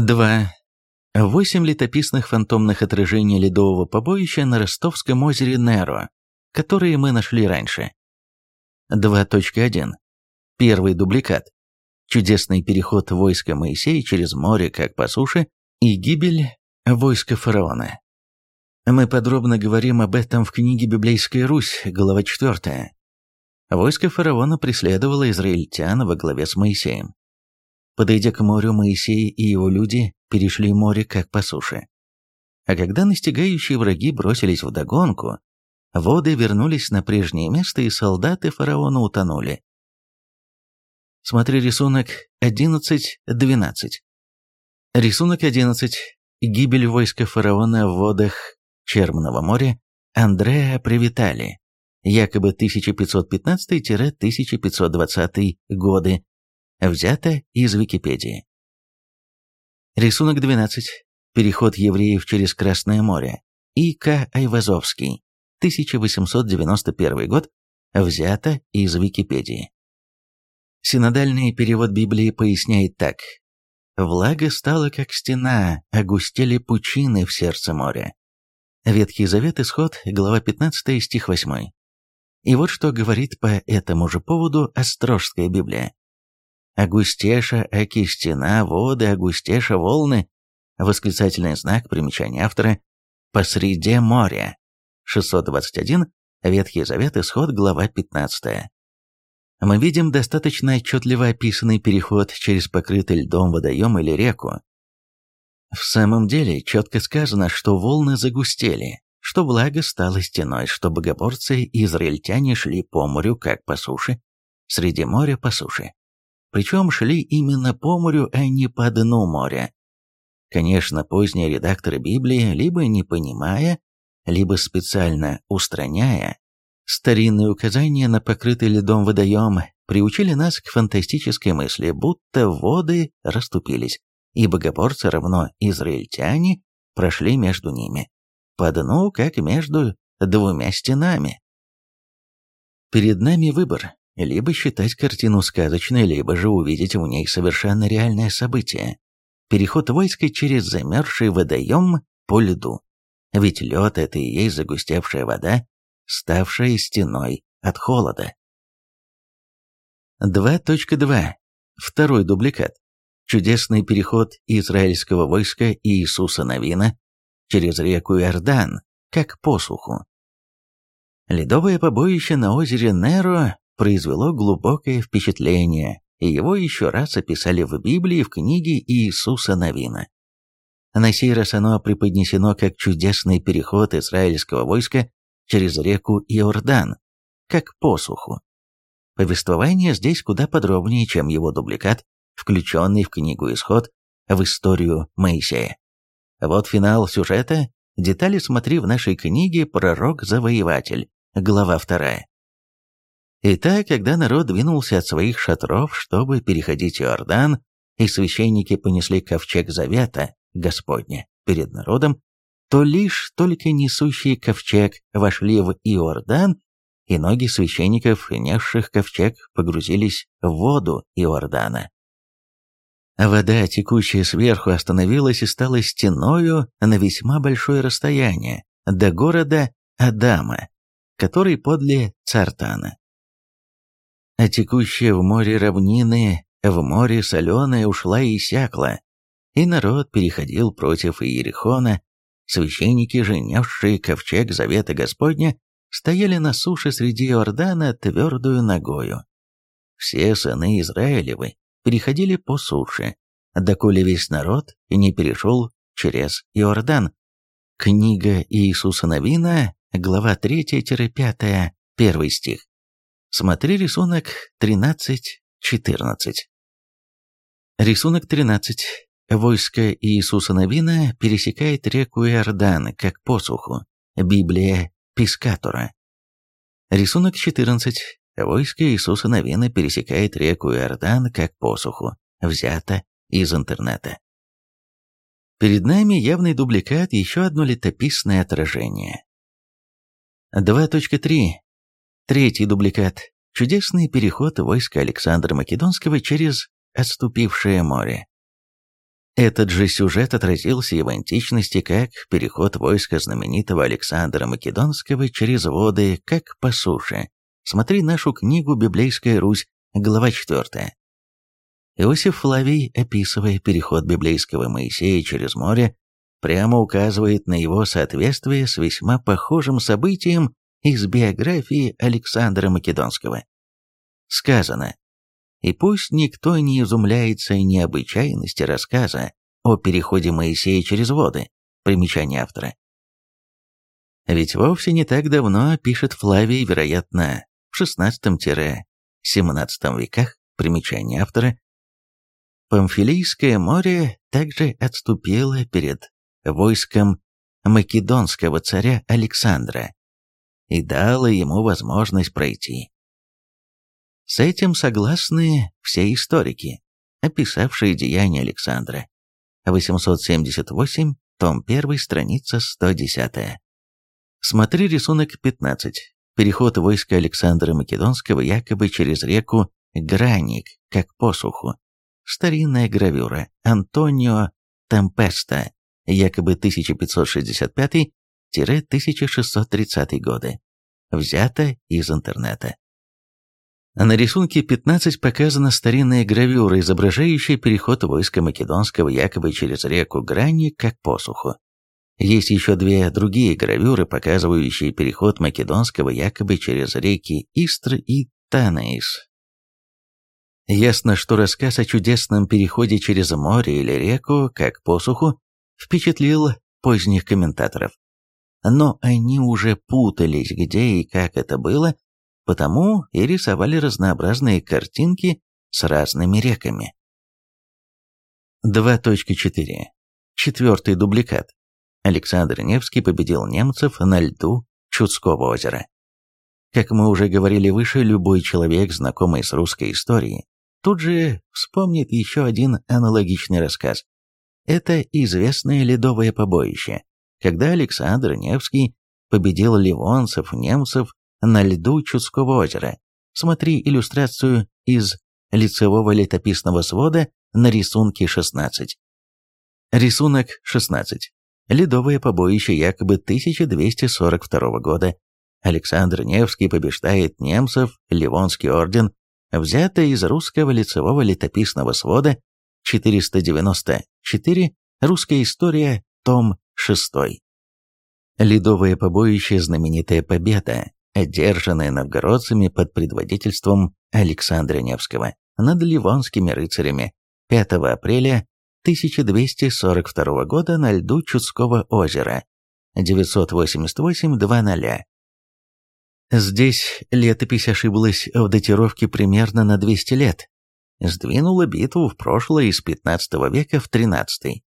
2. Восемь летописных фантомных отражений ледового побоища на ростовском озере Неро, которые мы нашли раньше. 2.1. Первый дубликат. Чудесный переход войска Моисея через море как по суше и гибель войска фараона. Мы подробно говорим об этом в книге «Библейская Русь», глава 4. Войско фараона преследовало израильтян во главе с Моисеем. Подойдя к морю, Моисей и его люди перешли море как по суше. А когда настигающие враги бросились в догонку, воды вернулись на прежнее место, и солдаты фараона утонули. Смотри рисунок 11.12. Рисунок 11. Гибель войска фараона в водах Чермного моря Андреа Привитали, якобы 1515-1520 годы, Взято из Википедии. Рисунок 12. Переход евреев через Красное море. И.К. Айвазовский. 1891 год. Взято из Википедии. Синодальный перевод Библии поясняет так. «Влага стала как стена, огустели пучины в сердце моря». Ветхий Завет, Исход, глава 15, стих 8. И вот что говорит по этому же поводу Острожская Библия. Агустеша Аки стена, воды, Агустеша волны, восклицательный знак, примечание автора, посреди моря. 621, Ветхий Завет, Исход, глава 15. Мы видим достаточно отчетливо описанный переход через покрытый льдом водоем или реку. В самом деле, четко сказано, что волны загустели, что благо стало стеной, что богоборцы и израильтяне шли по морю, как по суше, среди моря по суше. Причем шли именно по морю, а не по дну моря. Конечно, поздние редакторы Библии, либо не понимая, либо специально устраняя, старинные указания на покрытый льдом водоем приучили нас к фантастической мысли, будто воды расступились, и богоборцы равно израильтяне прошли между ними, по дну, как между двумя стенами. Перед нами выбор либо считать картину сказочной, либо же увидеть в ней совершенно реальное событие. Переход войска через замерзший водоем по льду. Ведь лед – это и есть загустевшая вода, ставшая стеной от холода. 2.2. Второй дубликат. Чудесный переход израильского войска Иисуса Новина через реку Иордан, как посуху. Ледовое побоище на озере Неро произвело глубокое впечатление, и его еще раз описали в Библии в книге Иисуса Новина. На сей раз оно преподнесено как чудесный переход израильского войска через реку Иордан, как посуху. Повествование здесь куда подробнее, чем его дубликат, включенный в книгу «Исход» в историю Моисея. Вот финал сюжета, детали смотри в нашей книге «Пророк-завоеватель», глава 2. Итак, когда народ двинулся от своих шатров, чтобы переходить Иордан, и священники понесли ковчег завета Господня перед народом, то лишь только несущие ковчег вошли в Иордан, и ноги священников, несших ковчег, погрузились в воду Иордана. Вода, текущая сверху, остановилась и стала стеною на весьма большое расстояние, до города Адама, который подле Цартана а текущая в море равнины, в море соленая ушла и иссякла, и народ переходил против Иерихона, священники же, ковчег завета Господня, стояли на суше среди Иордана твердую ногою. Все сыны Израилевы переходили по суше, доколе весь народ не перешел через Иордан. Книга Иисуса Новина, глава 3-5, первый стих. Смотри рисунок 13-14. Рисунок 13. Войско Иисуса Новина пересекает реку Иордан, как посуху. Библия Пискатора. Рисунок 14. Войско Иисуса Новина пересекает реку Иордан, как посуху. Взято из интернета. Перед нами явный дубликат, еще одно летописное отражение. 2.3. Третий дубликат. Чудесный переход войска Александра Македонского через отступившее море. Этот же сюжет отразился и в античности как переход войска знаменитого Александра Македонского через воды, как по суше. Смотри нашу книгу «Библейская Русь», глава 4. Иосиф Флавий, описывая переход библейского Моисея через море, прямо указывает на его соответствие с весьма похожим событием из биографии Александра Македонского. Сказано, и пусть никто не изумляется необычайности рассказа о переходе Моисея через воды, примечание автора. Ведь вовсе не так давно, пишет Флавий, вероятно, в XVI-XVII веках, примечание автора, Памфилийское море также отступило перед войском македонского царя Александра и дало ему возможность пройти. С этим согласны все историки, описавшие деяния Александра. 878, том 1, страница 110. Смотри рисунок 15. Переход войска Александра Македонского якобы через реку Граник, как посуху. Старинная гравюра Антонио Темпеста, якобы 1565-1630 годы. Взято из интернета. На рисунке 15 показана старинная гравюра, изображающая переход войска Македонского якобы через реку Грани как посуху. Есть еще две другие гравюры, показывающие переход Македонского якобы через реки Истр и Танеис. Ясно, что рассказ о чудесном переходе через море или реку, как посуху, впечатлил поздних комментаторов. Но они уже путались, где и как это было, потому и рисовали разнообразные картинки с разными реками. 2.4. Четвертый дубликат. Александр Невский победил немцев на льду Чудского озера. Как мы уже говорили выше, любой человек, знакомый с русской историей, тут же вспомнит еще один аналогичный рассказ. Это известное ледовое побоище, когда Александр Невский победил ливонцев, немцев на льду Чудского озера. Смотри иллюстрацию из лицевого летописного свода на рисунке 16. Рисунок 16. Ледовое побоище якобы 1242 года. Александр Невский побеждает немцев, Ливонский орден, взятый из русского лицевого летописного свода 494, русская история, том 6. Ледовое побоище «Знаменитая победа» одержанная новгородцами под предводительством Александра Невского над ливонскими рыцарями 5 апреля 1242 года на льду Чудского озера 988-00. Здесь летопись ошиблась в датировке примерно на 200 лет. Сдвинула битву в прошлое из 15 века в 13.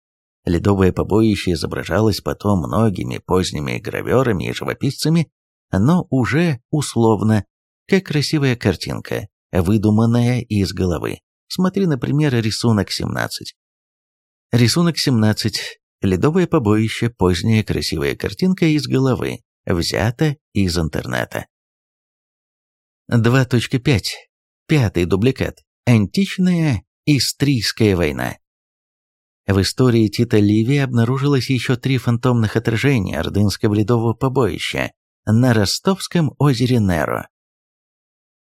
Ледовое побоище изображалось потом многими поздними граверами и живописцами но уже условно, как красивая картинка, выдуманная из головы. Смотри, например, рисунок 17. Рисунок 17. Ледовое побоище, поздняя красивая картинка из головы, взята из интернета. 2.5. Пятый дубликат. Античная Истрийская война. В истории Тита Ливия обнаружилось еще три фантомных отражения Ордынского ледового побоища, на ростовском озере Неро.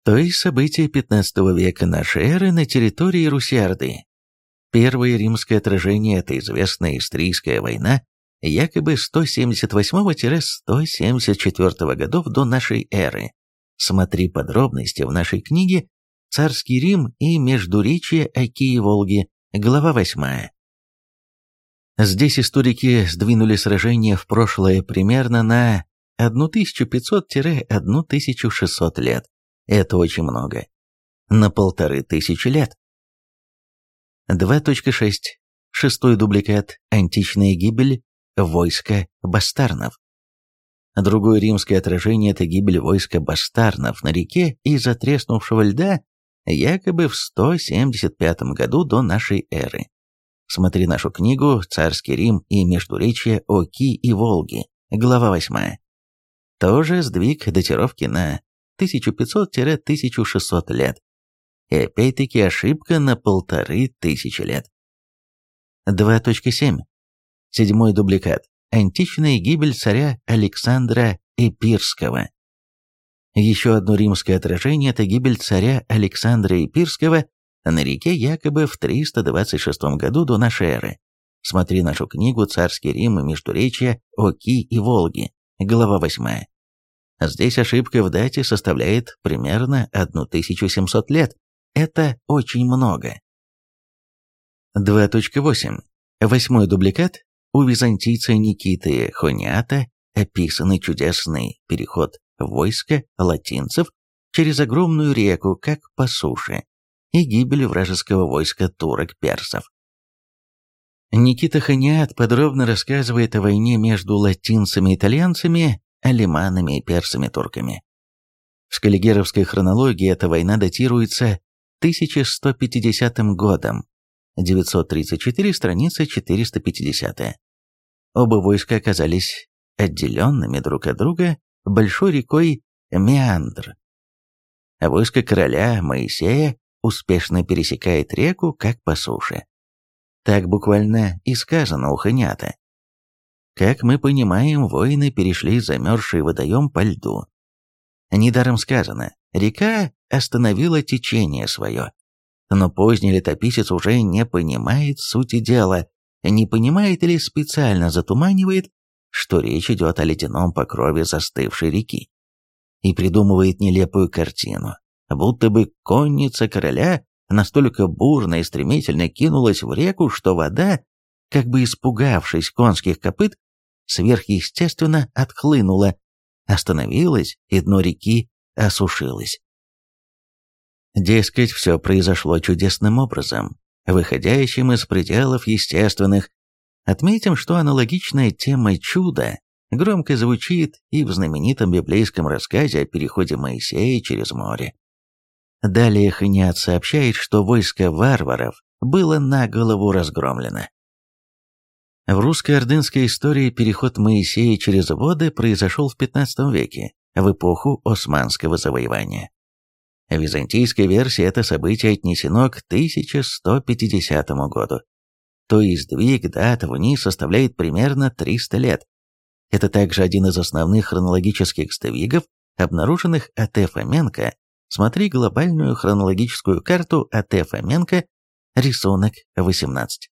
То есть события 15 века нашей эры на территории Руси-Орды. Первое римское отражение – это известная Истрийская война, якобы 178-174 годов до нашей эры. Смотри подробности в нашей книге «Царский Рим и Междуречие Оки и Волги», глава 8. Здесь историки сдвинули сражение в прошлое примерно на 1500-1600 лет. Это очень много. На полторы тысячи лет. 2.6. Шестой дубликат. Античная гибель войска бастарнов. Другое римское отражение – это гибель войска бастарнов на реке из-за треснувшего льда якобы в 175 году до нашей эры. Смотри нашу книгу «Царский Рим и Междуречие Оки и Волги», глава 8. Тоже сдвиг датировки на 1500-1600 лет. И опять-таки ошибка на полторы тысячи лет. 2.7. Седьмой дубликат. Античная гибель царя Александра Эпирского. Еще одно римское отражение – это гибель царя Александра Эпирского на реке якобы в 326 году до нашей эры. Смотри нашу книгу «Царский Рим и Междуречье. Оки и Волги», глава 8. Здесь ошибка в дате составляет примерно 1700 лет. Это очень много. 2.8. Восьмой дубликат. У византийца Никиты Хониата описанный чудесный переход войска латинцев через огромную реку, как по суше, и гибель вражеского войска турок-персов. Никита Ханиат подробно рассказывает о войне между латинцами и итальянцами, алиманами и персами-турками. В скаллигеровской хронологии эта война датируется 1150 годом, 934 страница 450. Оба войска оказались отделенными друг от друга большой рекой Меандр. Войско короля Моисея успешно пересекает реку, как по суше. Так буквально и сказано у Ханята. Как мы понимаем, воины перешли замерзший водоем по льду. Недаром сказано, река остановила течение свое. Но поздний летописец уже не понимает сути дела, не понимает или специально затуманивает, что речь идет о ледяном покрове застывшей реки. И придумывает нелепую картину, будто бы конница короля настолько бурно и стремительно кинулась в реку, что вода, как бы испугавшись конских копыт, сверхъестественно отхлынула, остановилась, и дно реки осушилось. Дескать, все произошло чудесным образом, выходящим из пределов естественных. Отметим, что аналогичная тема чуда громко звучит и в знаменитом библейском рассказе о переходе Моисея через море. Далее Ханиат сообщает, что войско варваров было на голову разгромлено. В русской ордынской истории переход Моисея через воды произошел в XV веке, в эпоху османского завоевания. В византийской версии это событие отнесено к 1150 году. То есть сдвиг дат вниз составляет примерно 300 лет. Это также один из основных хронологических сдвигов, обнаруженных А.Т. Фоменко. Смотри глобальную хронологическую карту А.Т. Фоменко, рисунок 18.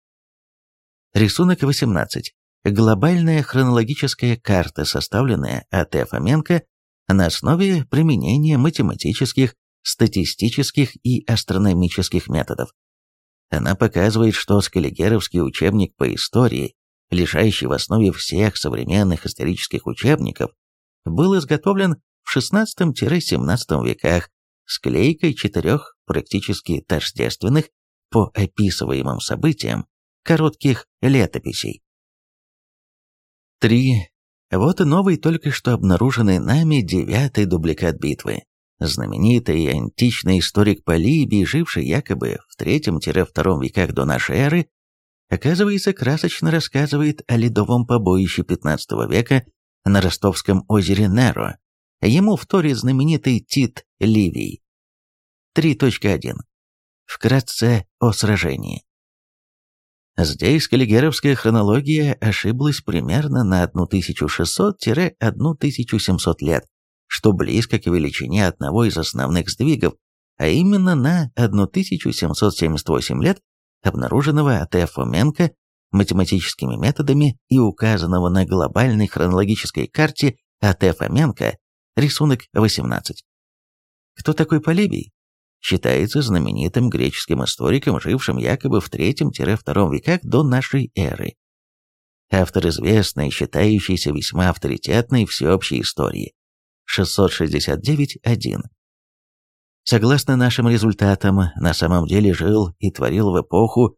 Рисунок 18. Глобальная хронологическая карта, составленная А.Т. Фоменко на основе применения математических статистических и астрономических методов. Она показывает, что скаллигеровский учебник по истории, лежащий в основе всех современных исторических учебников, был изготовлен в XVI-XVII веках склейкой четырех практически тождественных по описываемым событиям коротких летописей. 3. Вот и новый только что обнаруженный нами девятый дубликат битвы. Знаменитый античный историк Полибий, живший якобы в III-II веках до нашей эры, оказывается, красочно рассказывает о ледовом побоище XV века на ростовском озере Неро. Ему вторит знаменитый Тит Ливий. 3.1. Вкратце о сражении. Здесь каллигеровская хронология ошиблась примерно на 1600-1700 лет, что близко к величине одного из основных сдвигов, а именно на 1778 лет, обнаруженного А.Т. Фоменко математическими методами и указанного на глобальной хронологической карте А.Т. Фоменко, рисунок 18. Кто такой Полибий? Считается знаменитым греческим историком, жившим якобы в III-II веках до нашей эры. Автор известный, считающийся весьма авторитетной всеобщей истории, 669.1. Согласно нашим результатам, на самом деле жил и творил в эпоху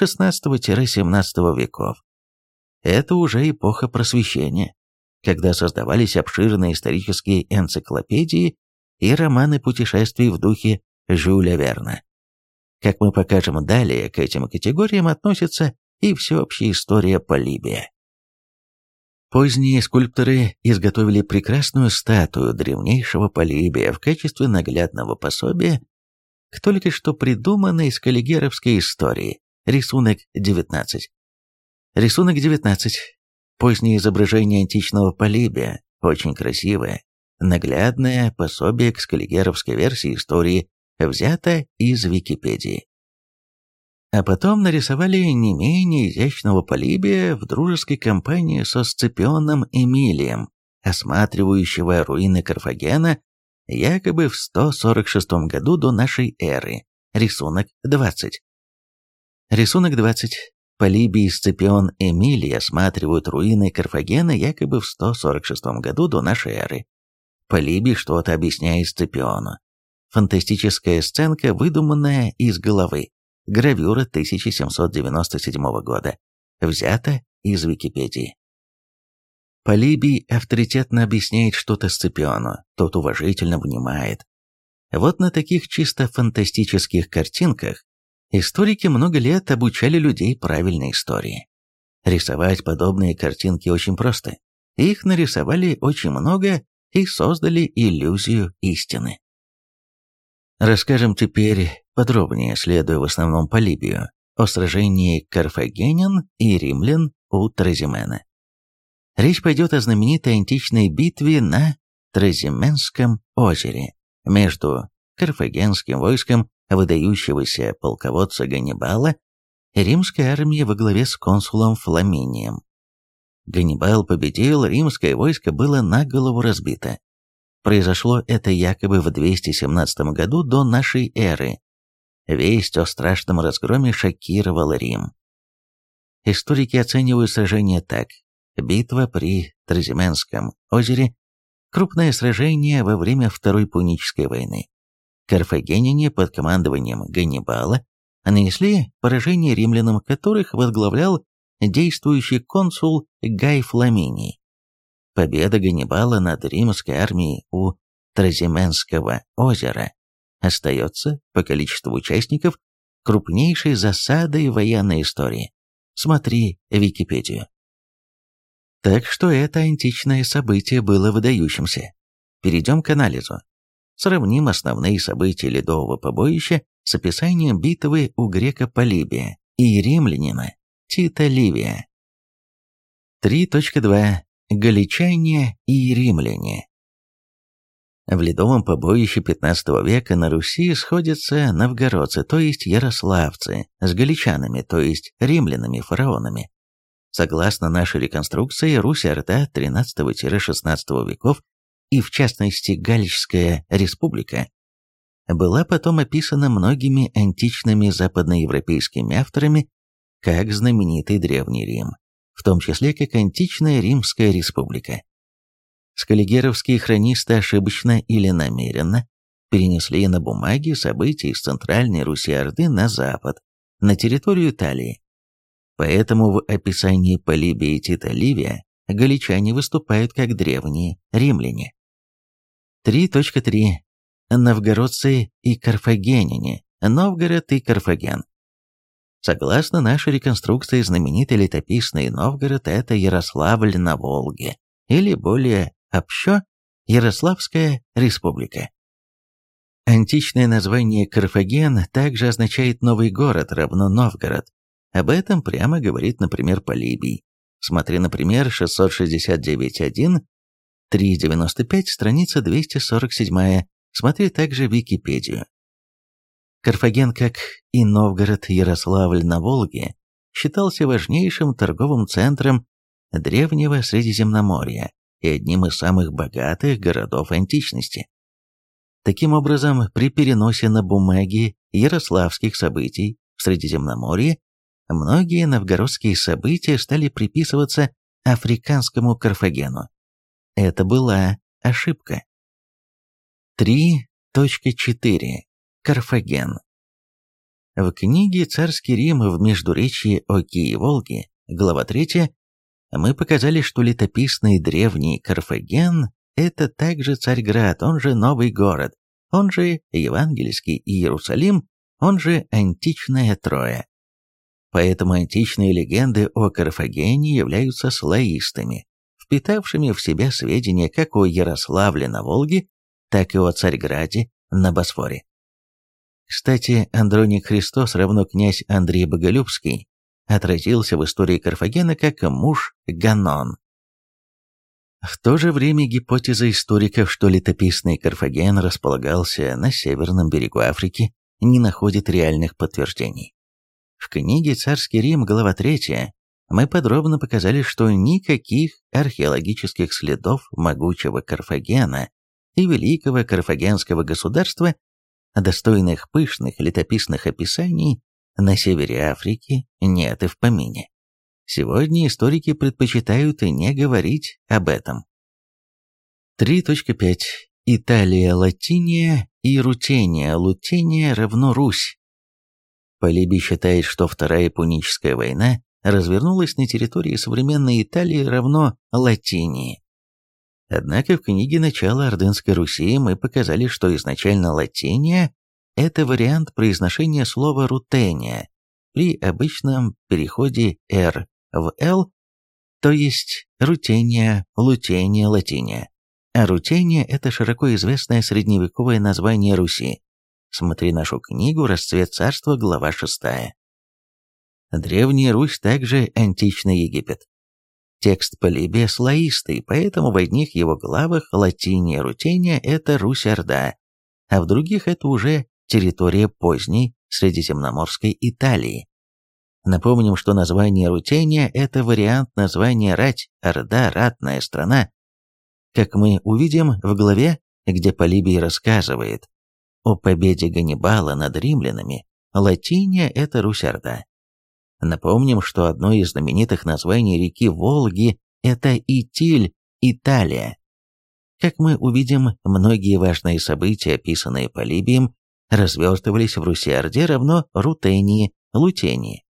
16-17 веков. Это уже эпоха просвещения, когда создавались обширные исторические энциклопедии и романы путешествий в духе Жюля Верна. Как мы покажем далее, к этим категориям относится и всеобщая история Полибия. Поздние скульпторы изготовили прекрасную статую древнейшего Полибия в качестве наглядного пособия к только что придуманной скаллигеровской истории, Рисунок 19. Рисунок 19. Позднее изображение античного Полибия, очень красивое, наглядное пособие к скаллигеровской версии истории, взято из Википедии. А потом нарисовали не менее изящного Полибия в дружеской компании со Сципионом Эмилием, осматривающего руины Карфагена якобы в 146 году до нашей эры. Рисунок 20. Рисунок 20. Полибий и Сципион Эмилий осматривают руины Карфагена якобы в 146 году до нашей эры. Полибий что-то объясняет Сципиону. Фантастическая сценка, выдуманная из головы. Гравюра 1797 года. Взята из Википедии. Полибий авторитетно объясняет что-то Сципиону, тот уважительно внимает. Вот на таких чисто фантастических картинках историки много лет обучали людей правильной истории. Рисовать подобные картинки очень просто. Их нарисовали очень много и создали иллюзию истины. Расскажем теперь подробнее, следуя в основном по Либию, о сражении карфагенян и римлян у Тразимена. Речь пойдет о знаменитой античной битве на Тразименском озере между карфагенским войском выдающегося полководца Ганнибала и римской армией во главе с консулом Фламинием. Ганнибал победил, римское войско было на голову разбито. Произошло это якобы в 217 году до нашей эры. Весть о страшном разгроме шокировала Рим. Историки оценивают сражение так. Битва при Тразименском озере – крупное сражение во время Второй Пунической войны. Карфагеняне под командованием Ганнибала нанесли поражение римлянам, которых возглавлял действующий консул Гай Фламиний. Победа Ганнибала над римской армией у Тразименского озера остается, по количеству участников, крупнейшей засадой военной истории. Смотри Википедию. Так что это античное событие было выдающимся. Перейдем к анализу. Сравним основные события ледового побоища с описанием битвы у грека Полибия и римлянина Тита Ливия. 3.2. Галичане и римляне. В ледовом побоище XV века на Руси сходятся новгородцы, то есть ярославцы, с галичанами, то есть римлянами-фараонами. Согласно нашей реконструкции, Русь-Орда XIII-XVI веков и в частности Галичская республика, была потом описана многими античными западноевропейскими авторами как знаменитый Древний Рим, в том числе как античная Римская республика. Скаллигеровские хронисты ошибочно или намеренно перенесли на бумаге события из Центральной Руси-Орды на запад, на территорию Италии. Поэтому в описании Полибия и Тита Ливия галичане выступают как древние римляне. 3.3. Новгородцы и карфагеняне. Новгород и Карфаген. Согласно нашей реконструкции, знаменитый летописный Новгород – это Ярославль на Волге, или более общо – Ярославская республика. Античное название Карфаген также означает «новый город» равно Новгород. Об этом прямо говорит, например, Полибий. Смотри, например, 669.1 3.95, страница 247. Смотри также Википедию. Карфаген, как и Новгород-Ярославль на Волге, считался важнейшим торговым центром древнего Средиземноморья и одним из самых богатых городов античности. Таким образом, при переносе на бумаги ярославских событий в Средиземноморье многие новгородские события стали приписываться африканскому Карфагену. Это была ошибка. 3.4. Карфаген. В книге «Царский Рим в Междуречии Оки и Волги», глава 3, мы показали, что летописный древний Карфаген – это также Царьград, он же Новый город, он же Евангельский Иерусалим, он же античная Троя. Поэтому античные легенды о Карфагене являются слоистыми, впитавшими в себя сведения как о Ярославле на Волге, так и о Царьграде на Босфоре. Кстати, Андроник Христос равно князь Андрей Боголюбский отразился в истории Карфагена как муж Ганон. В то же время гипотеза историков, что летописный Карфаген располагался на северном берегу Африки, не находит реальных подтверждений. В книге «Царский Рим», глава 3, мы подробно показали, что никаких археологических следов могучего Карфагена и великого карфагенского государства, достойных пышных летописных описаний, на севере Африки нет и в помине. Сегодня историки предпочитают и не говорить об этом. 3.5. Италия Латиния и Рутения Лутения равно Русь. Полиби считает, что Вторая Пуническая война развернулась на территории современной Италии равно Латинии. Однако в книге «Начало Ордынской Руси» мы показали, что изначально Латиния – это вариант произношения слова «рутения» при обычном переходе «р» в «л», то есть «рутения», «лутения», «латиния». А «рутения» – это широко известное средневековое название Руси. Смотри нашу книгу «Расцвет царства», глава 6. Древняя Русь также античный Египет. Текст Полибия слоистый, поэтому в одних его главах латиния рутения – это Русь-Орда, а в других это уже территория поздней Средиземноморской Италии. Напомним, что название Рутения – это вариант названия Рать, Орда, Ратная страна. Как мы увидим в главе, где Полибий рассказывает о победе Ганнибала над римлянами, Латиния – это Русь-Орда. Напомним, что одно из знаменитых названий реки Волги – это Итиль, Италия. Как мы увидим, многие важные события, описанные Полибием, развертывались в Руси-Орде равно Рутении, Лутении,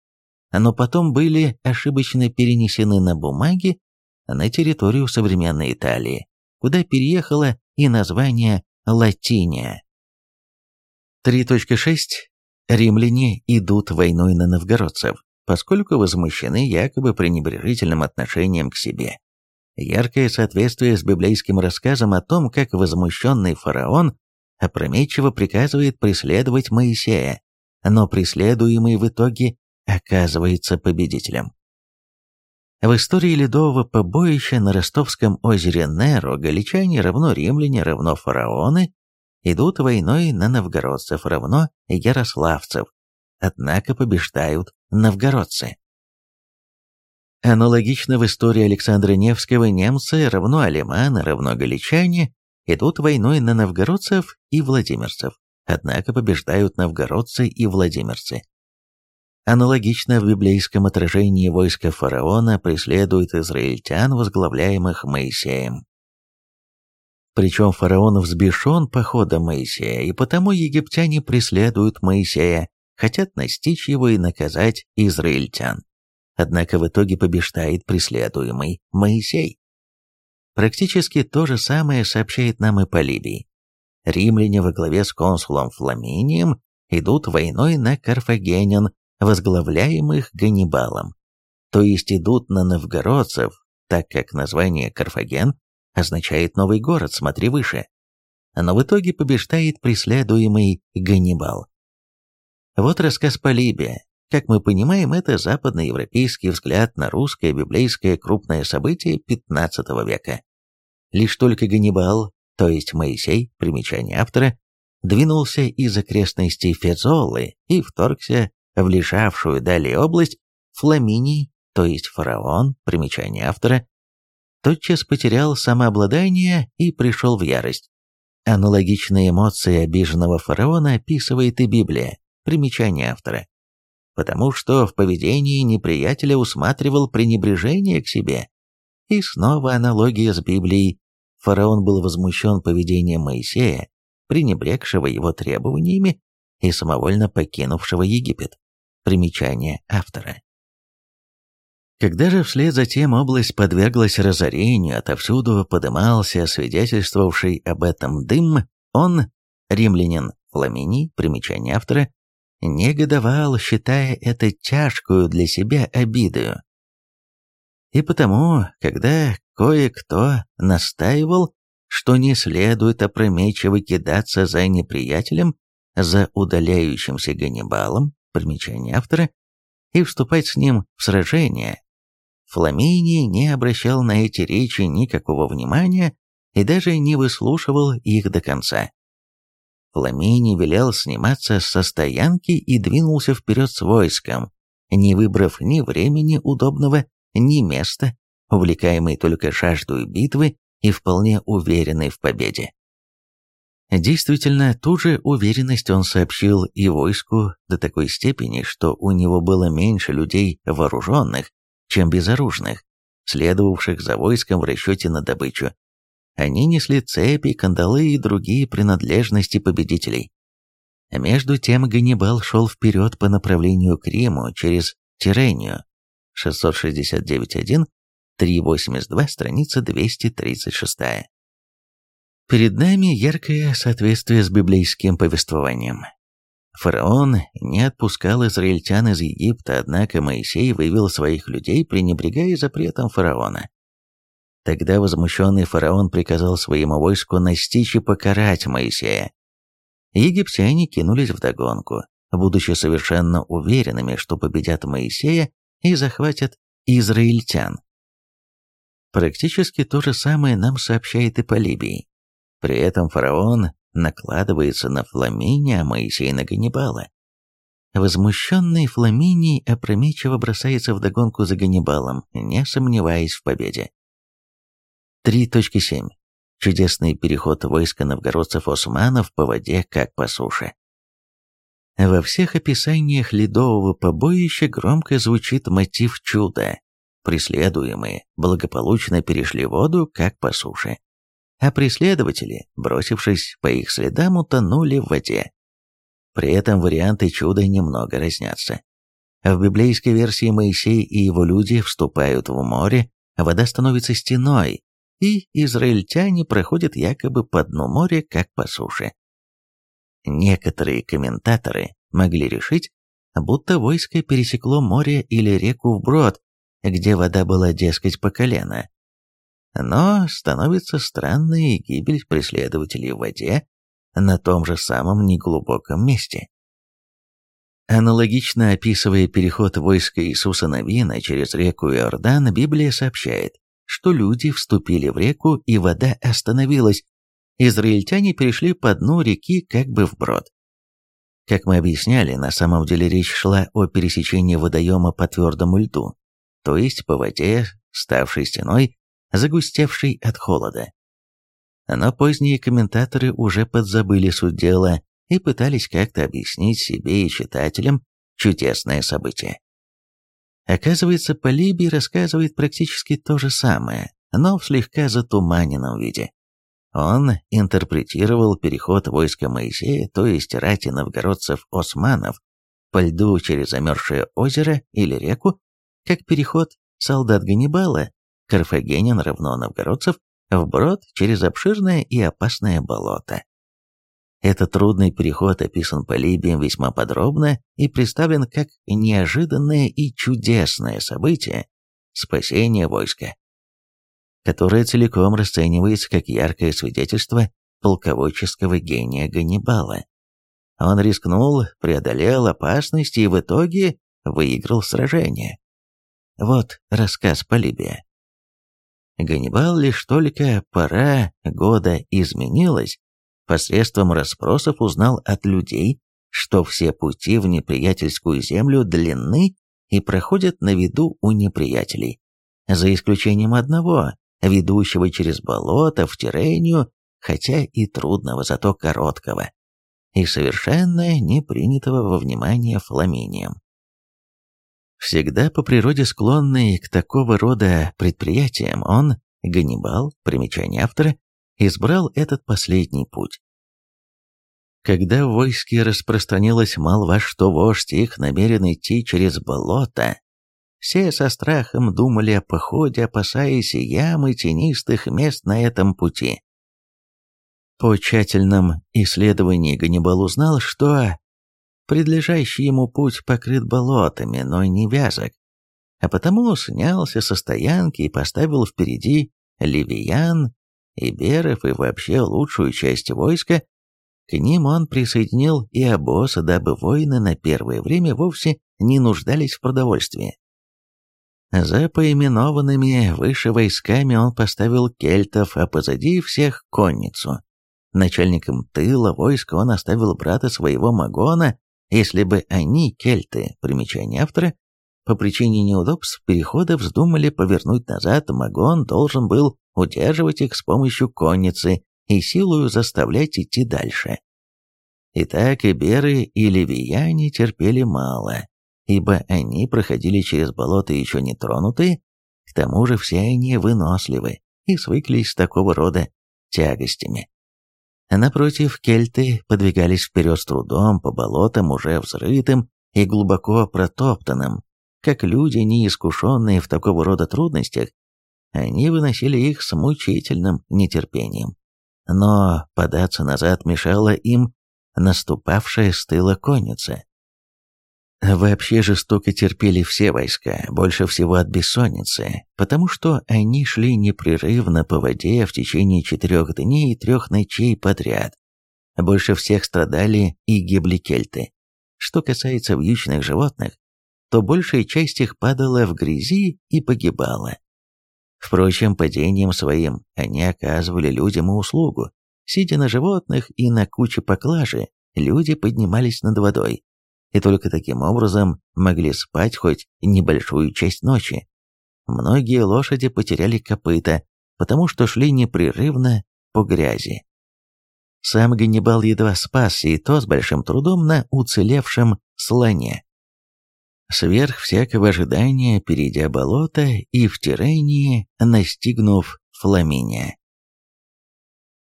но потом были ошибочно перенесены на бумаге на территорию современной Италии, куда переехало и название Латиния. 3.6. Римляне идут войной на новгородцев поскольку возмущены якобы пренебрежительным отношением к себе. Яркое соответствие с библейским рассказом о том, как возмущенный фараон опрометчиво приказывает преследовать Моисея, но преследуемый в итоге оказывается победителем. В истории ледового побоища на ростовском озере Неро галичане равно римляне равно фараоны идут войной на новгородцев равно ярославцев, однако побеждают новгородцы. Аналогично в истории Александра Невского немцы равно алиманы равно галичане идут войной на новгородцев и владимирцев, однако побеждают новгородцы и владимирцы. Аналогично в библейском отражении войска фараона преследует израильтян, возглавляемых Моисеем. Причем фараон взбешен походом Моисея, и потому египтяне преследуют Моисея, хотят настичь его и наказать израильтян. Однако в итоге побеждает преследуемый Моисей. Практически то же самое сообщает нам и Полибий. Римляне во главе с консулом Фламинием идут войной на карфагенян, возглавляемых Ганнибалом. То есть идут на новгородцев, так как название Карфаген означает «новый город», смотри выше. Но в итоге побеждает преследуемый Ганнибал. Вот рассказ Полибия. Как мы понимаем, это западноевропейский взгляд на русское библейское крупное событие XV века. Лишь только Ганнибал, то есть Моисей, примечание автора, двинулся из окрестностей Фезолы и вторгся в лежавшую далее область Фламиний, то есть фараон, примечание автора, тотчас потерял самообладание и пришел в ярость. Аналогичные эмоции обиженного фараона описывает и Библия. Примечание автора. Потому что в поведении неприятеля усматривал пренебрежение к себе. И снова аналогия с Библией. Фараон был возмущен поведением Моисея, пренебрегшего его требованиями и самовольно покинувшего Египет. Примечание автора. Когда же вслед за тем область подверглась разорению, отовсюду подымался свидетельствовавший об этом дым, он, римлянин Фламиний, примечание автора, негодовал, считая это тяжкую для себя обидою. И потому, когда кое-кто настаивал, что не следует опрометчиво кидаться за неприятелем, за удаляющимся Ганнибалом, примечание автора, и вступать с ним в сражение. Фламиний не обращал на эти речи никакого внимания и даже не выслушивал их до конца. Фламиний велел сниматься со стоянки и двинулся вперед с войском, не выбрав ни времени удобного, ни места, увлекаемый только жаждой битвы и вполне уверенный в победе. Действительно, ту же уверенность он сообщил и войску до такой степени, что у него было меньше людей вооруженных, чем безоружных, следовавших за войском в расчете на добычу. Они несли цепи, кандалы и другие принадлежности победителей. Между тем Ганнибал шел вперед по направлению к Риму через Тирению, 669.1, 382, страница 236. Перед нами яркое соответствие с библейским повествованием. Фараон не отпускал израильтян из Египта, однако Моисей вывел своих людей, пренебрегая запретом фараона. Тогда возмущенный фараон приказал своему войску настичь и покарать Моисея. Египтяне кинулись вдогонку, будучи совершенно уверенными, что победят Моисея и захватят израильтян. Практически то же самое нам сообщает и Полибий. При этом фараон накладывается на Фламиния, а Моисей на Ганнибала. Возмущенный Фламиний опрометчиво бросается вдогонку за Ганнибалом, не сомневаясь в победе. 3.7. Чудесный переход войска новгородцев-османов по воде, как по суше. Во всех описаниях ледового побоища громко звучит мотив чуда. Преследуемые благополучно перешли воду, как по суше а преследователи, бросившись по их следам, утонули в воде. При этом варианты чуда немного разнятся. В библейской версии Моисей и его люди вступают в море, вода становится стеной, и израильтяне проходят якобы по дну моря, как по суше. Некоторые комментаторы могли решить, будто войско пересекло море или реку вброд, где вода была, дескать, по колено, но становится странной гибель преследователей в воде на том же самом неглубоком месте. Аналогично описывая переход войска Иисуса Навина через реку Иордан, Библия сообщает, что люди вступили в реку и вода остановилась. Израильтяне перешли по дну реки как бы вброд. Как мы объясняли, на самом деле речь шла о пересечении водоема по твердому льду, то есть по воде, ставшей стеной, загустевший от холода. Но поздние комментаторы уже подзабыли суть дела и пытались как-то объяснить себе и читателям чудесное событие. Оказывается, Полибий рассказывает практически то же самое, но в слегка затуманенном виде. Он интерпретировал переход войска Моисея, то есть рати новгородцев-османов, по льду через замерзшее озеро или реку, как переход солдат Ганнибала Карфагенин равно новгородцев вброд через обширное и опасное болото. Этот трудный переход описан Полибием весьма подробно и представлен как неожиданное и чудесное событие спасения войска, которое целиком расценивается как яркое свидетельство полководческого гения Ганнибала. Он рискнул, преодолел опасности и в итоге выиграл сражение. Вот рассказ Полибия. Ганнибал лишь только пора года изменилась, посредством расспросов узнал от людей, что все пути в неприятельскую землю длинны и проходят на виду у неприятелей, за исключением одного, ведущего через болото в Тирению, хотя и трудного, зато короткого, и совершенно не принятого во внимание Фламинием. Всегда по природе склонный к такого рода предприятиям, он, Ганнибал, примечание автора, избрал этот последний путь. Когда в войске распространилась молва, что вождь их намерен идти через болото, все со страхом думали о походе, опасаясь ямы тенистых мест на этом пути. По тщательном исследовании Ганнибал узнал, что Предлежащий ему путь покрыт болотами, но не вязок, а потому снялся со стоянки и поставил впереди ливиян, иберов и вообще лучшую часть войска, К ним он присоединил и обоз, дабы воины на первое время вовсе не нуждались в продовольствии. За поименованными выше войсками он поставил кельтов, а позади всех конницу. Начальником тыла войска он оставил брата своего Магона, если бы они, кельты, примечание автора, по причине неудобств перехода вздумали повернуть назад, Магон должен был удерживать их с помощью конницы и силою заставлять идти дальше. Итак, и Беры, и Левияне терпели мало, ибо они проходили через болото еще не тронутые, к тому же все они выносливы и свыклись с такого рода тягостями. Напротив, кельты подвигались вперед с трудом по болотам, уже взрытым и глубоко протоптанным, как люди, неискушенные в такого рода трудностях, они выносили их с мучительным нетерпением. Но податься назад мешала им наступавшая с тыла конница. Вообще жестоко терпели все войска, больше всего от бессонницы, потому что они шли непрерывно по воде в течение четырех дней и трех ночей подряд. Больше всех страдали и гибли кельты. Что касается вьючных животных, то большая часть их падала в грязи и погибала. Впрочем, падением своим они оказывали людям услугу. Сидя на животных и на куче поклажи, люди поднимались над водой, и только таким образом могли спать хоть небольшую часть ночи. Многие лошади потеряли копыта, потому что шли непрерывно по грязи. Сам Ганнибал едва спасся, и то с большим трудом на уцелевшем слоне. Сверх всякого ожидания, перейдя болото и в Тирении, настигнув Фламиния.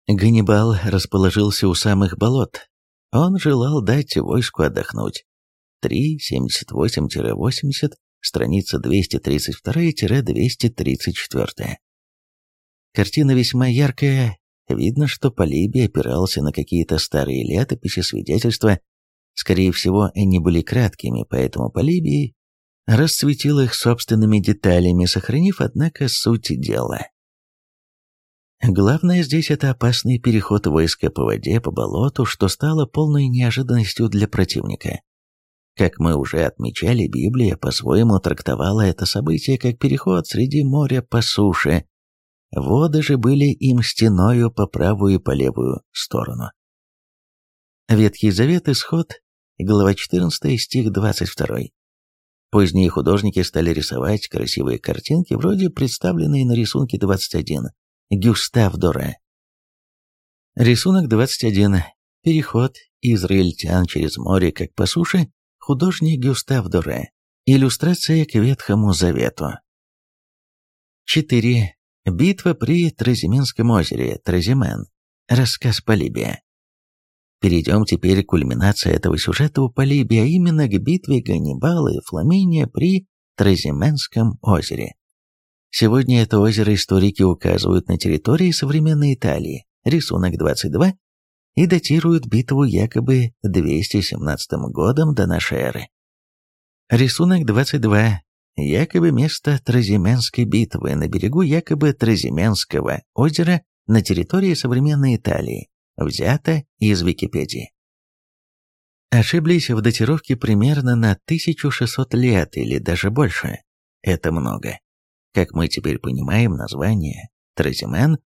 Ганнибал расположился у самых болот. Он желал дать войску отдохнуть. 3.78-80, страница 232-234. Картина весьма яркая. Видно, что Полибий опирался на какие-то старые летописи, свидетельства. Скорее всего, они были краткими, поэтому Полибий расцветил их собственными деталями, сохранив, однако, суть дела. Главное здесь это опасный переход войска по воде, по болоту, что стало полной неожиданностью для противника. Как мы уже отмечали, Библия по-своему трактовала это событие как переход среди моря по суше. Воды же были им стеною по правую и по левую сторону. Ветхий Завет, Исход, глава 14, стих 22. Поздние художники стали рисовать красивые картинки, вроде представленной на рисунке 21, Гюстав Доре. Рисунок 21. Переход израильтян через море как по суше Художник Гюстав Доре. Иллюстрация к Ветхому Завету. 4. Битва при Тразименском озере, Тразимен. Рассказ Полибия. Перейдем теперь к кульминации этого сюжета у Полибия, а именно к битве Ганнибала и Фламиния при Тразименском озере. Сегодня это озеро историки указывают на территории современной Италии, рисунок 22, и датируют битву якобы 217 годом до нашей эры. Рисунок 22. Якобы место Тразименской битвы на берегу якобы Тразименского озера на территории современной Италии. Взято из Википедии. Ошиблись в датировке примерно на 1600 лет или даже больше. Это много. Как мы теперь понимаем, название Тразимен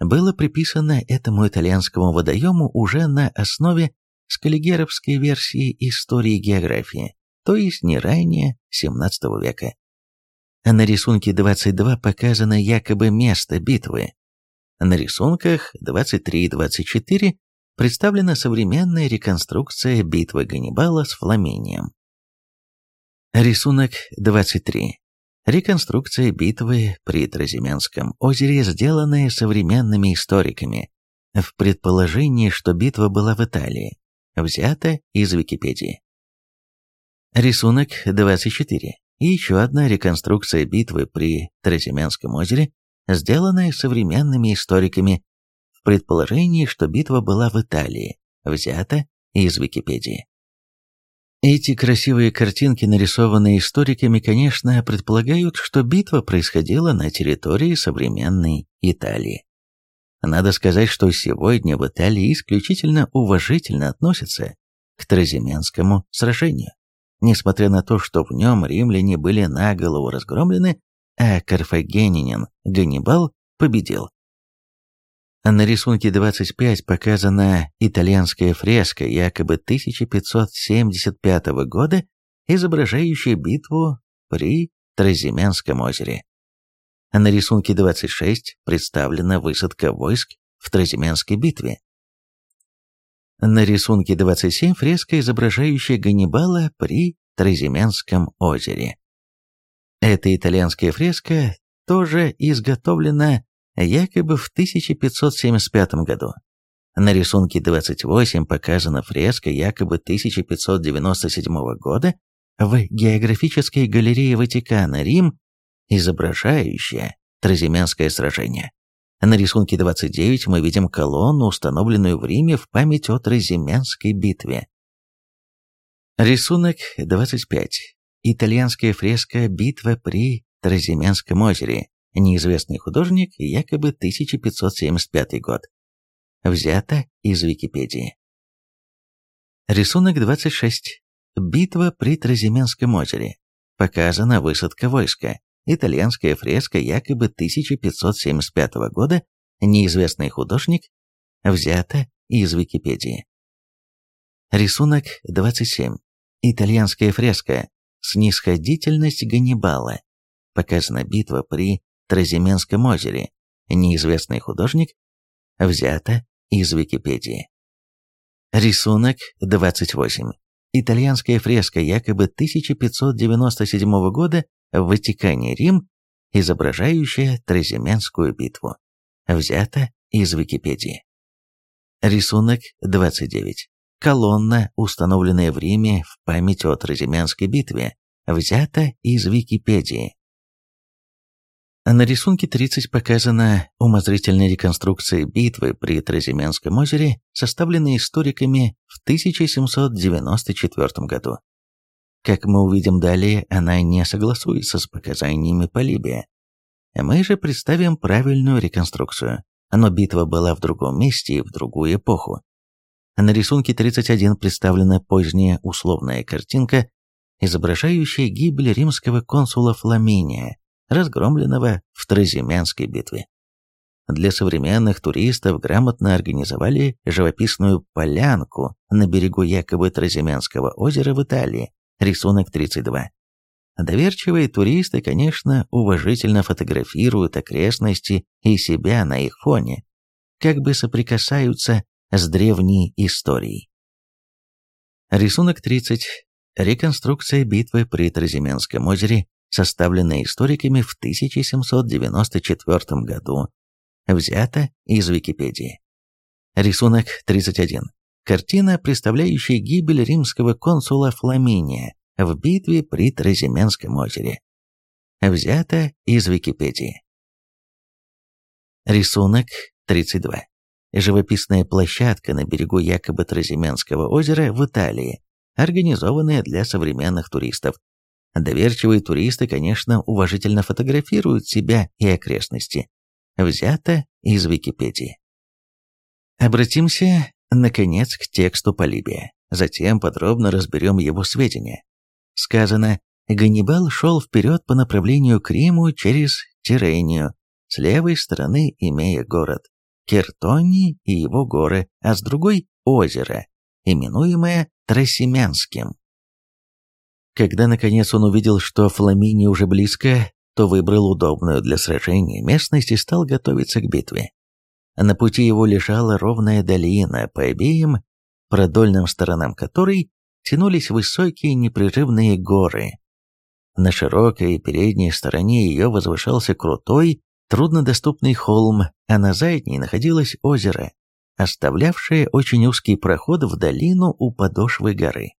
было приписано этому итальянскому водоему уже на основе скаллигеровской версии истории географии, то есть не ранее XVII века. На рисунке 22 показано якобы место битвы. На рисунках 23 и 24 представлена современная реконструкция битвы Ганнибала с Фламением. Рисунок 23. Реконструкция битвы при Тразименском озере, сделанная современными историками, в предположении, что битва была в Италии, взята из Википедии. Рисунок 24. И еще одна реконструкция битвы при Тразименском озере, сделанная современными историками, в предположении, что битва была в Италии, взята из Википедии. Эти красивые картинки, нарисованные историками, конечно, предполагают, что битва происходила на территории современной Италии. Надо сказать, что сегодня в Италии исключительно уважительно относятся к Тразименскому сражению, несмотря на то, что в нем римляне были на голову разгромлены, а карфагенинин Ганнибал победил. На рисунке 25 показана итальянская фреска якобы 1575 года, изображающая битву при Тразименском озере. На рисунке 26 представлена высадка войск в Тразименской битве. На рисунке 27 фреска, изображающая Ганнибала при Тразименском озере. Эта итальянская фреска тоже изготовлена якобы в 1575 году. На рисунке 28 показана фреска якобы 1597 года в географической галерее Ватикана, Рим, изображающая Тразименское сражение. На рисунке 29 мы видим колонну, установленную в Риме в память о Тразименской битве. Рисунок 25. Итальянская фреска «Битва при Тразименском озере». Неизвестный художник, якобы 1575 год. Взято из Википедии. Рисунок 26. Битва при Тразименском озере. Показана высадка войска. Итальянская фреска якобы 1575 года. Неизвестный художник. Взято из Википедии. Рисунок 27. Итальянская фреска «Снисходительность Ганнибала». Показана битва при Тразименском озере. Неизвестный художник. Взято из Википедии. Рисунок 28. Итальянская фреска якобы 1597 года в Ватикане, Рим, изображающая Тразименскую битву. Взято из Википедии. Рисунок 29. Колонна, установленная в Риме в память о Тразименской битве, взята из Википедии. На рисунке 30 показана умозрительная реконструкция битвы при Тразименском озере, составленная историками в 1794 году. Как мы увидим далее, она не согласуется с показаниями Полибия. Мы же представим правильную реконструкцию, но битва была в другом месте и в другую эпоху. На рисунке 31 представлена поздняя условная картинка, изображающая гибель римского консула Фламиния, разгромленного в Тразимянской битве. Для современных туристов грамотно организовали живописную полянку на берегу якобы Тразимянского озера в Италии, рисунок 32. Доверчивые туристы, конечно, уважительно фотографируют окрестности и себя на их фоне, как бы соприкасаются с древней историей. Рисунок 30. Реконструкция битвы при Тразименском озере составленная историками в 1794 году, взято из Википедии. Рисунок 31. Картина, представляющая гибель римского консула Фламиния в битве при Тразименском озере. Взято из Википедии. Рисунок 32. Живописная площадка на берегу якобы Тразименского озера в Италии, организованная для современных туристов, Доверчивые туристы, конечно, уважительно фотографируют себя и окрестности. Взято из Википедии. Обратимся, наконец, к тексту Полибия. Затем подробно разберем его сведения. Сказано, Ганнибал шел вперед по направлению к Риму через Тирению, с левой стороны имея город Кертоний и его горы, а с другой – озеро, именуемое Тросимянским. Когда наконец он увидел, что Фламини уже близко, то выбрал удобную для сражения местность и стал готовиться к битве. На пути его лежала ровная долина, по обеим продольным сторонам которой тянулись высокие непрерывные горы. На широкой передней стороне ее возвышался крутой, труднодоступный холм, а на задней находилось озеро, оставлявшее очень узкий проход в долину у подошвы горы.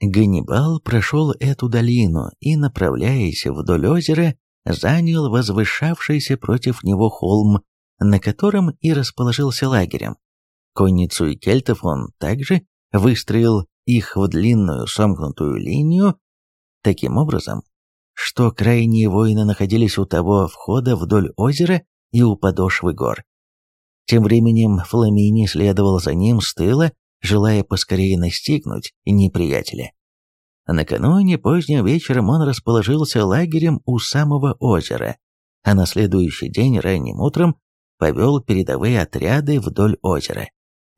Ганнибал прошел эту долину и, направляясь вдоль озера, занял возвышавшийся против него холм, на котором и расположился лагерем. Конницу и кельтов он также выстроил их в длинную сомкнутую линию, таким образом, что крайние воины находились у того входа вдоль озера и у подошвы гор. Тем временем Фламини следовал за ним с тыла, желая поскорее настигнуть неприятеля. Накануне поздним вечером он расположился лагерем у самого озера, а на следующий день ранним утром повел передовые отряды вдоль озера.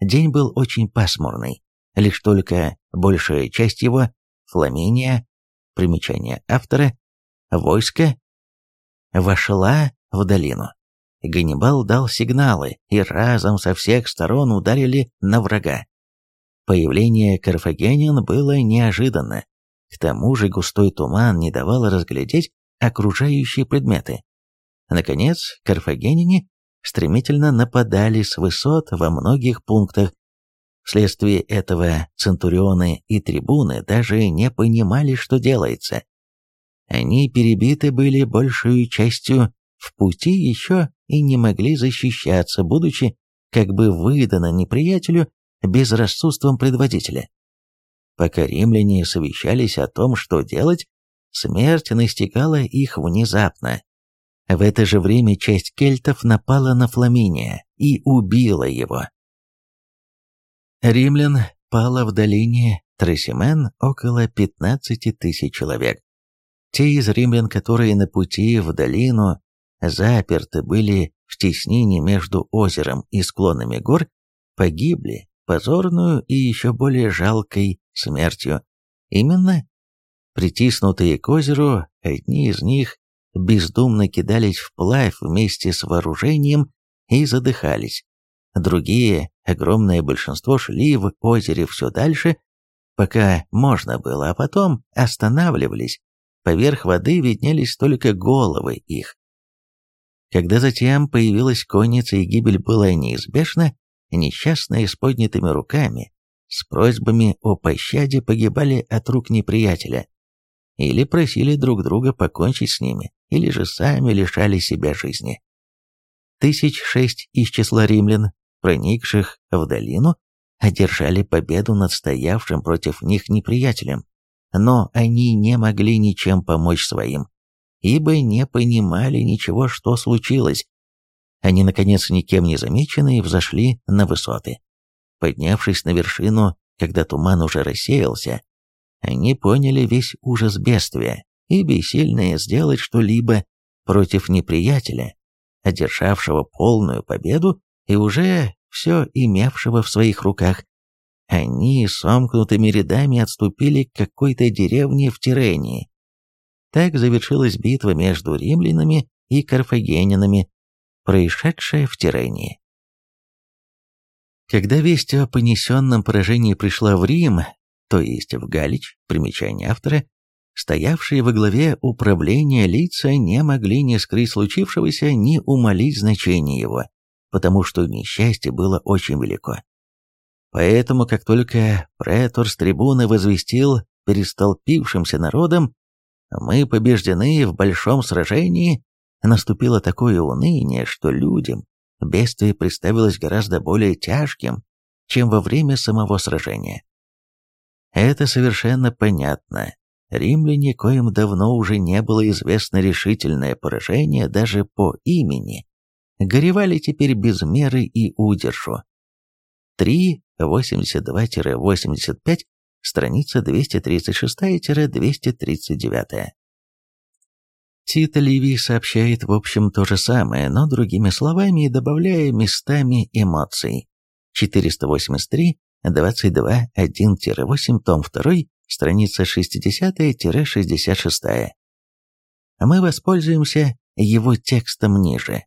День был очень пасмурный, лишь только большая часть его, Фламиния, примечание автора, войско, вошла в долину. Ганнибал дал сигналы, и разом со всех сторон ударили на врага. Появление карфагенян было неожиданно. К тому же густой туман не давал разглядеть окружающие предметы. Наконец, карфагеняне стремительно нападали с высот во многих пунктах. Вследствие этого центурионы и трибуны даже не понимали, что делается. Они перебиты были большую частью в пути еще и не могли защищаться, будучи как бы выдано неприятелю безрассудством предводителя. Пока римляне совещались о том, что делать, смерть настигала их внезапно. В это же время часть кельтов напала на Фламиния и убила его. Римлян пало в долине Тресимен около 15 тысяч человек. Те из римлян, которые на пути в долину заперты были в теснении между озером и склонами гор, погибли позорную и еще более жалкой смертью. Именно притиснутые к озеру, одни из них бездумно кидались вплавь вместе с вооружением и задыхались. Другие, огромное большинство, шли в озере все дальше, пока можно было, а потом останавливались. Поверх воды виднелись только головы их. Когда затем появилась конница и гибель была неизбежна, несчастные с поднятыми руками, с просьбами о пощаде погибали от рук неприятеля, или просили друг друга покончить с ними, или же сами лишали себя жизни. Тысяч шесть из числа римлян, проникших в долину, одержали победу над стоявшим против них неприятелем, но они не могли ничем помочь своим, ибо не понимали ничего, что случилось. Они, наконец, никем не замеченные, взошли на высоты. Поднявшись на вершину, когда туман уже рассеялся, они поняли весь ужас бедствия и бессильные сделать что-либо против неприятеля, одержавшего полную победу и уже все имевшего в своих руках. Они сомкнутыми рядами отступили к какой-то деревне в Тирении. Так завершилась битва между римлянами и карфагенинами, происшедшая в Тирении. Когда весть о понесенном поражении пришла в Рим, то есть в Галич, примечание автора, стоявшие во главе управления лица не могли ни скрыть случившегося, ни умолить значение его, потому что несчастье было очень велико. Поэтому, как только претор с трибуны возвестил перед столпившимся народом, мы побеждены в большом сражении, наступило такое уныние, что людям бедствие представилось гораздо более тяжким, чем во время самого сражения. Это совершенно понятно. Римляне, коим давно уже не было известно решительное поражение даже по имени, горевали теперь без меры и удержу. 3.82-85, страница 236-239. Тит Ливий сообщает в общем то же самое, но другими словами и добавляя местами эмоций. 483 22, 1-8, том 2, страница 60-66. Мы воспользуемся его текстом ниже.